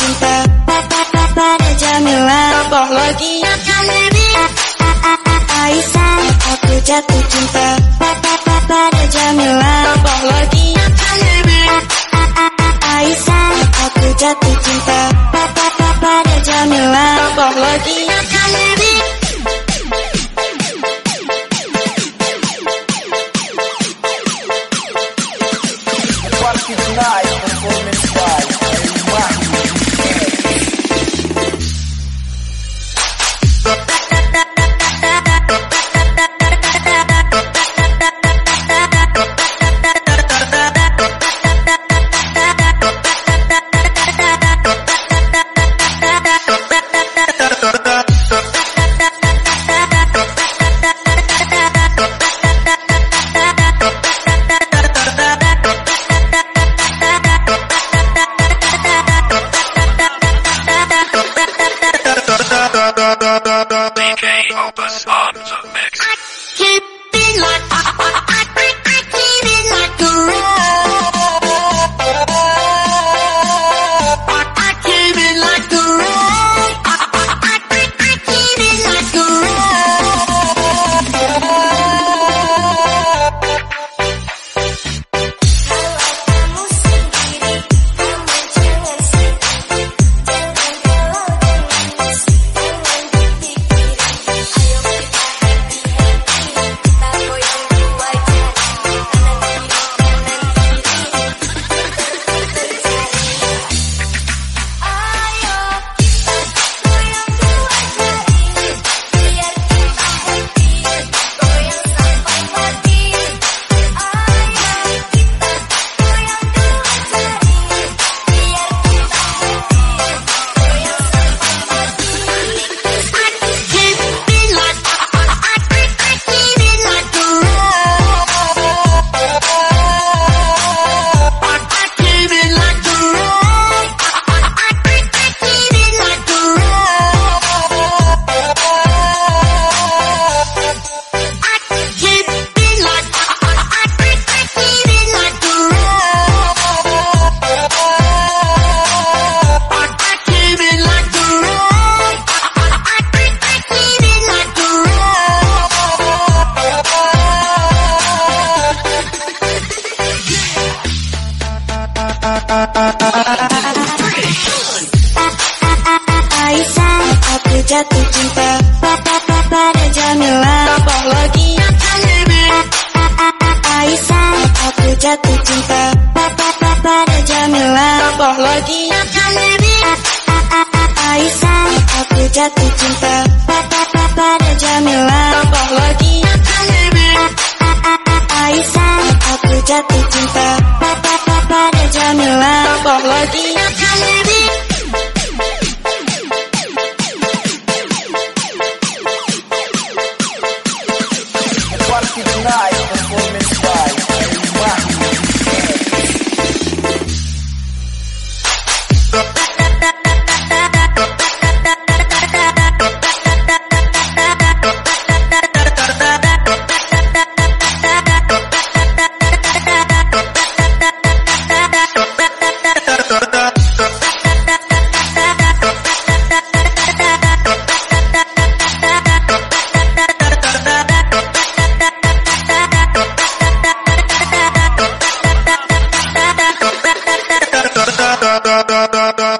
cinta. Pada Jamila Contoh lagi Aisyah Aku jatuh cinta. Pada Jamila Contoh lagi Aisyah Aku jatuh cinta. Pada Jamila Contoh lagi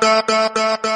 da da da da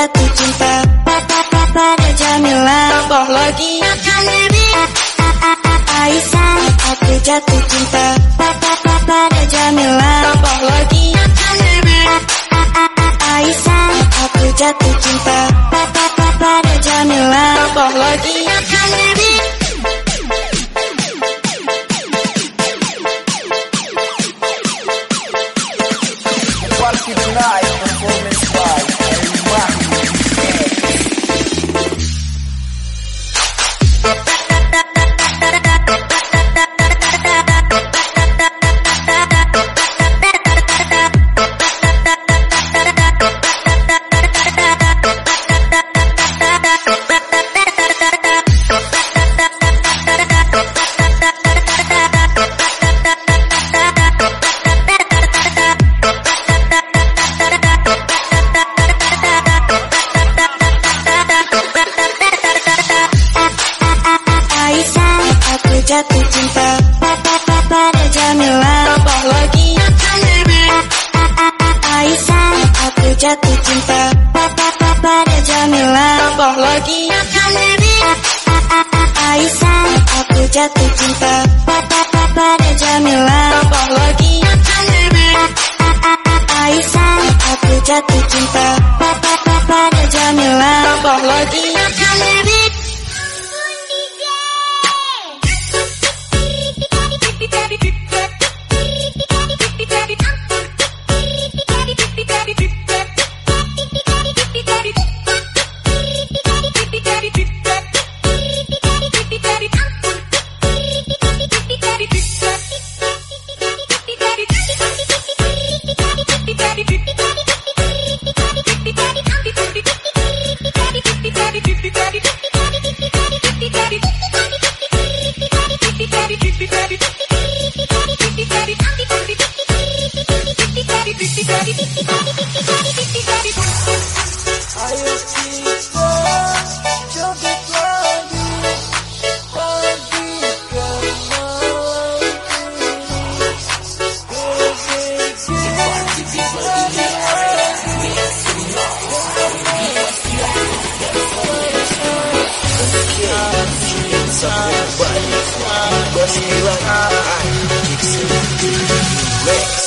jatuh cinta. Pada Jamila Apalagi Aisyah Aku jatuh cinta. Pada Jamila Apalagi Aisyah Aku jatuh cinta jatuh cinta. Pada Jamila Apalagi Aisyah Aku jatuh cinta. Pada Jamila Apalagi Aisyah Aku jatuh cinta. Pada Jamila Apalagi Ayo sebuah batu Bersilakan Diksi Relax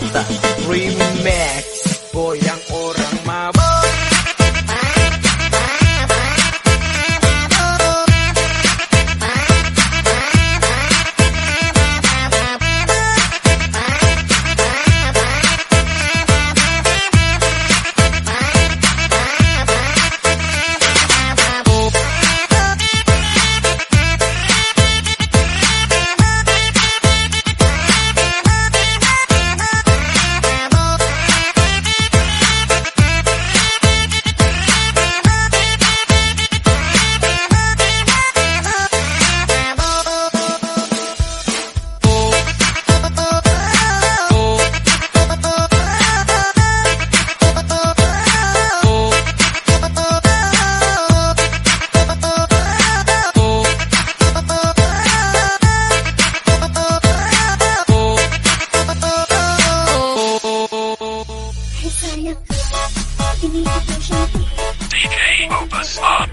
The remix Ah.